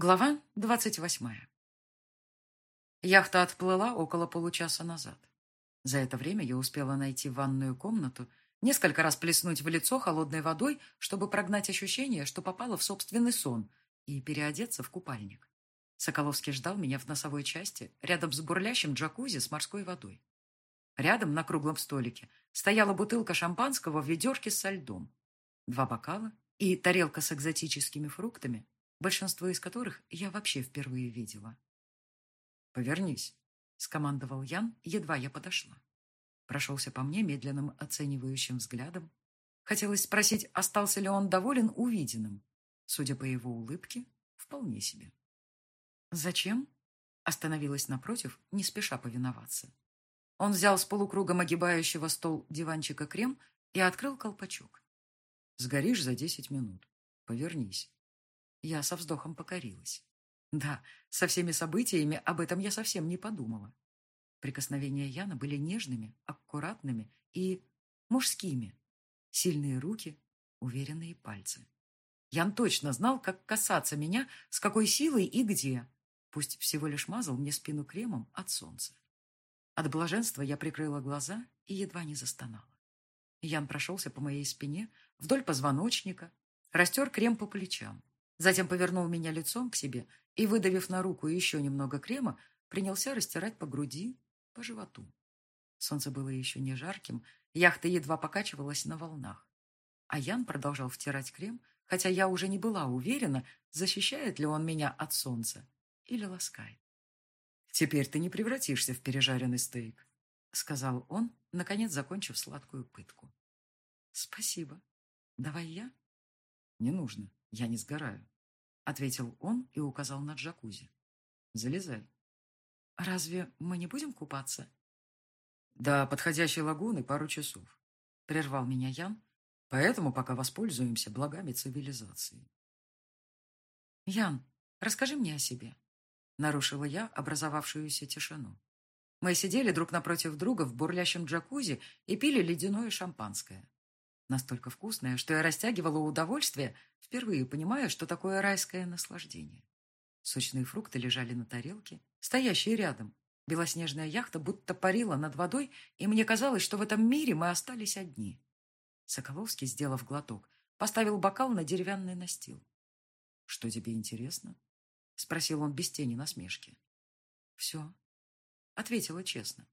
Глава двадцать восьмая. Яхта отплыла около получаса назад. За это время я успела найти ванную комнату, несколько раз плеснуть в лицо холодной водой, чтобы прогнать ощущение, что попала в собственный сон, и переодеться в купальник. Соколовский ждал меня в носовой части, рядом с бурлящим джакузи с морской водой. Рядом, на круглом столике, стояла бутылка шампанского в ведерке со льдом, два бокала и тарелка с экзотическими фруктами, большинство из которых я вообще впервые видела. «Повернись», — скомандовал Ян, едва я подошла. Прошелся по мне медленным оценивающим взглядом. Хотелось спросить, остался ли он доволен увиденным. Судя по его улыбке, вполне себе. «Зачем?» — остановилась напротив, не спеша повиноваться. Он взял с полукругом огибающего стол диванчика крем и открыл колпачок. «Сгоришь за десять минут. Повернись». Я со вздохом покорилась. Да, со всеми событиями об этом я совсем не подумала. Прикосновения Яна были нежными, аккуратными и мужскими. Сильные руки, уверенные пальцы. Ян точно знал, как касаться меня, с какой силой и где. Пусть всего лишь мазал мне спину кремом от солнца. От блаженства я прикрыла глаза и едва не застонала. Ян прошелся по моей спине, вдоль позвоночника, растер крем по плечам. Затем повернул меня лицом к себе и, выдавив на руку еще немного крема, принялся растирать по груди, по животу. Солнце было еще не жарким, яхта едва покачивалась на волнах. А Ян продолжал втирать крем, хотя я уже не была уверена, защищает ли он меня от солнца или ласкает. «Теперь ты не превратишься в пережаренный стейк», — сказал он, наконец закончив сладкую пытку. «Спасибо. Давай я?» «Не нужно. Я не сгораю», — ответил он и указал на джакузи. «Залезай». «Разве мы не будем купаться?» «До подходящей лагуны пару часов», — прервал меня Ян, «поэтому пока воспользуемся благами цивилизации». «Ян, расскажи мне о себе», — нарушила я образовавшуюся тишину. Мы сидели друг напротив друга в бурлящем джакузи и пили ледяное шампанское. Настолько вкусное, что я растягивала удовольствие, впервые понимая, что такое райское наслаждение. Сочные фрукты лежали на тарелке, стоящие рядом. Белоснежная яхта будто парила над водой, и мне казалось, что в этом мире мы остались одни. Соколовский, сделав глоток, поставил бокал на деревянный настил. «Что тебе интересно?» — спросил он без тени насмешки. «Все», — ответила честно.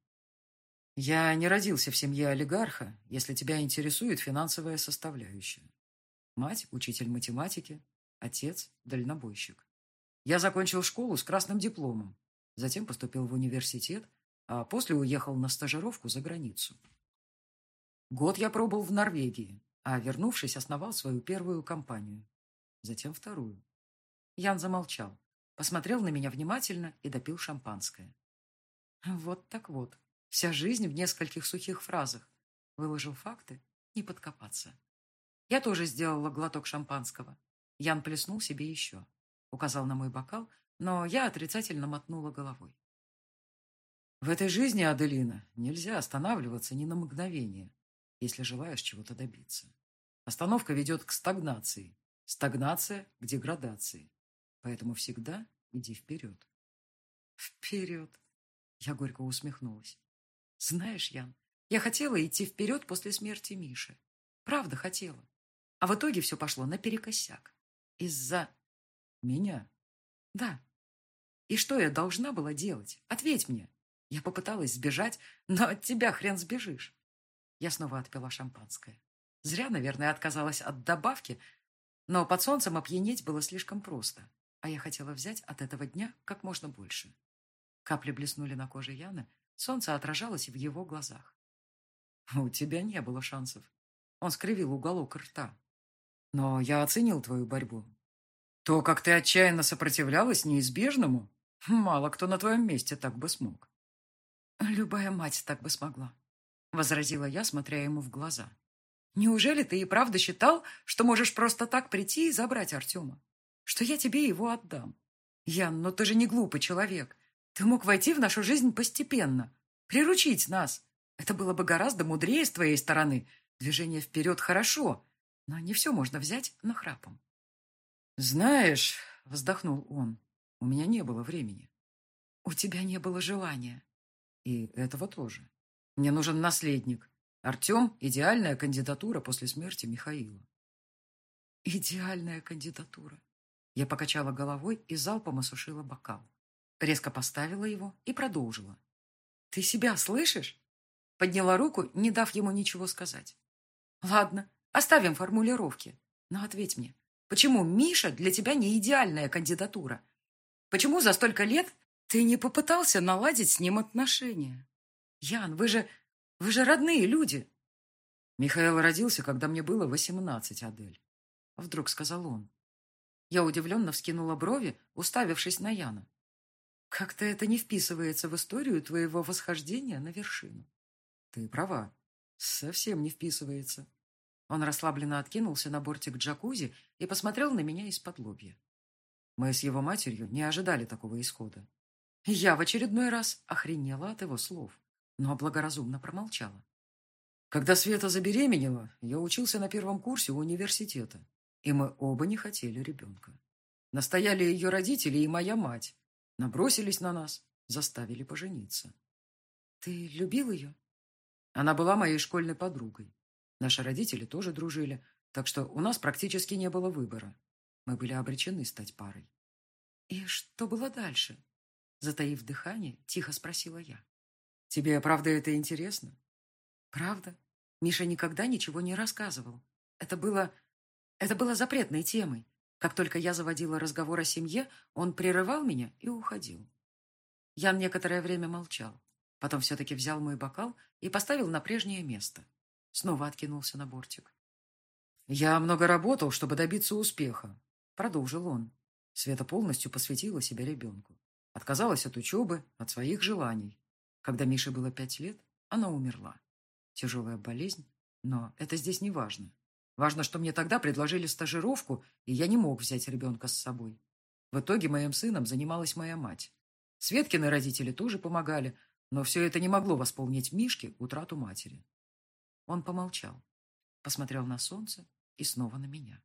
Я не родился в семье олигарха, если тебя интересует финансовая составляющая. Мать – учитель математики, отец – дальнобойщик. Я закончил школу с красным дипломом, затем поступил в университет, а после уехал на стажировку за границу. Год я пробыл в Норвегии, а, вернувшись, основал свою первую компанию, затем вторую. Ян замолчал, посмотрел на меня внимательно и допил шампанское. Вот так вот. Вся жизнь в нескольких сухих фразах. Выложил факты, не подкопаться. Я тоже сделала глоток шампанского. Ян плеснул себе еще. Указал на мой бокал, но я отрицательно мотнула головой. В этой жизни, Аделина, нельзя останавливаться ни на мгновение, если желаешь чего-то добиться. Остановка ведет к стагнации. Стагнация к деградации. Поэтому всегда иди вперед. Вперед! Я горько усмехнулась. Знаешь, Ян, я хотела идти вперед после смерти Миши. Правда хотела. А в итоге все пошло наперекосяк. Из-за... Меня? Да. И что я должна была делать? Ответь мне. Я попыталась сбежать, но от тебя хрен сбежишь. Я снова отпила шампанское. Зря, наверное, отказалась от добавки, но под солнцем опьянеть было слишком просто, а я хотела взять от этого дня как можно больше. Капли блеснули на коже Яны, Солнце отражалось в его глазах. «У тебя не было шансов». Он скривил уголок рта. «Но я оценил твою борьбу. То, как ты отчаянно сопротивлялась неизбежному, мало кто на твоем месте так бы смог». «Любая мать так бы смогла», — возразила я, смотря ему в глаза. «Неужели ты и правда считал, что можешь просто так прийти и забрать Артема? Что я тебе его отдам? Ян, но ты же не глупый человек. Ты мог войти в нашу жизнь постепенно, приручить нас. Это было бы гораздо мудрее с твоей стороны. Движение вперед хорошо, но не все можно взять нахрапом. Знаешь, вздохнул он. У меня не было времени. У тебя не было желания. И этого тоже. Мне нужен наследник. Артем – идеальная кандидатура после смерти Михаила. Идеальная кандидатура. Я покачала головой и залпом осушила бокал. Резко поставила его и продолжила. Ты себя слышишь? Подняла руку, не дав ему ничего сказать. Ладно, оставим формулировки. Но ответь мне, почему Миша для тебя не идеальная кандидатура? Почему за столько лет ты не попытался наладить с ним отношения? Ян, вы же... вы же родные люди. Михаил родился, когда мне было восемнадцать, Адель. Вдруг сказал он. Я удивленно вскинула брови, уставившись на Яна. Как-то это не вписывается в историю твоего восхождения на вершину. Ты права. Совсем не вписывается. Он расслабленно откинулся на бортик джакузи и посмотрел на меня из-под лобья. Мы с его матерью не ожидали такого исхода. Я в очередной раз охренела от его слов, но благоразумно промолчала. Когда Света забеременела, я учился на первом курсе университета, и мы оба не хотели ребенка. Настояли ее родители и моя мать. Набросились на нас, заставили пожениться. Ты любил ее? Она была моей школьной подругой. Наши родители тоже дружили, так что у нас практически не было выбора. Мы были обречены стать парой. «И что было дальше?» Затаив дыхание, тихо спросила я. «Тебе правда это интересно?» «Правда. Миша никогда ничего не рассказывал. Это было... это было запретной темой. Как только я заводила разговор о семье, он прерывал меня и уходил. Ян некоторое время молчал. Потом все-таки взял мой бокал и поставил на прежнее место. Снова откинулся на бортик. «Я много работал, чтобы добиться успеха», — продолжил он. Света полностью посвятила себя ребенку. Отказалась от учебы, от своих желаний. Когда Мише было пять лет, она умерла. Тяжелая болезнь, но это здесь не важно. Важно, что мне тогда предложили стажировку, и я не мог взять ребенка с собой. В итоге моим сыном занималась моя мать. Светкины родители тоже помогали, но все это не могло восполнить Мишке утрату матери. Он помолчал, посмотрел на солнце и снова на меня.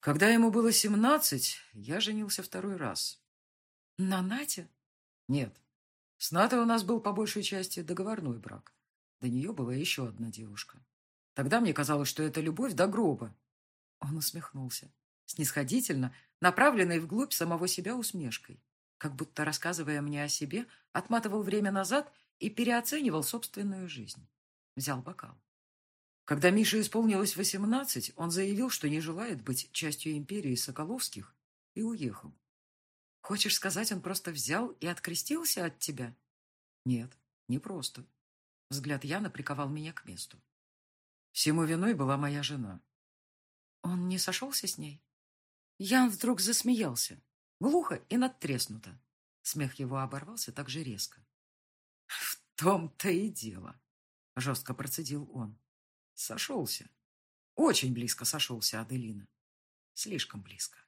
Когда ему было семнадцать, я женился второй раз. На Нате? Нет. С Натой у нас был по большей части договорной брак. До нее была еще одна девушка. Тогда мне казалось, что это любовь до гроба. Он усмехнулся, снисходительно, направленной вглубь самого себя усмешкой. Как будто, рассказывая мне о себе, отматывал время назад и переоценивал собственную жизнь взял бокал. Когда Мише исполнилось восемнадцать, он заявил, что не желает быть частью империи Соколовских, и уехал. Хочешь сказать, он просто взял и открестился от тебя? Нет, не просто. Взгляд Яна приковал меня к месту. Всему виной была моя жена. Он не сошелся с ней? Ян вдруг засмеялся, глухо и надтреснуто. Смех его оборвался так же резко. В том-то и дело. Жестко процедил он. Сошелся. Очень близко сошелся Аделина. Слишком близко.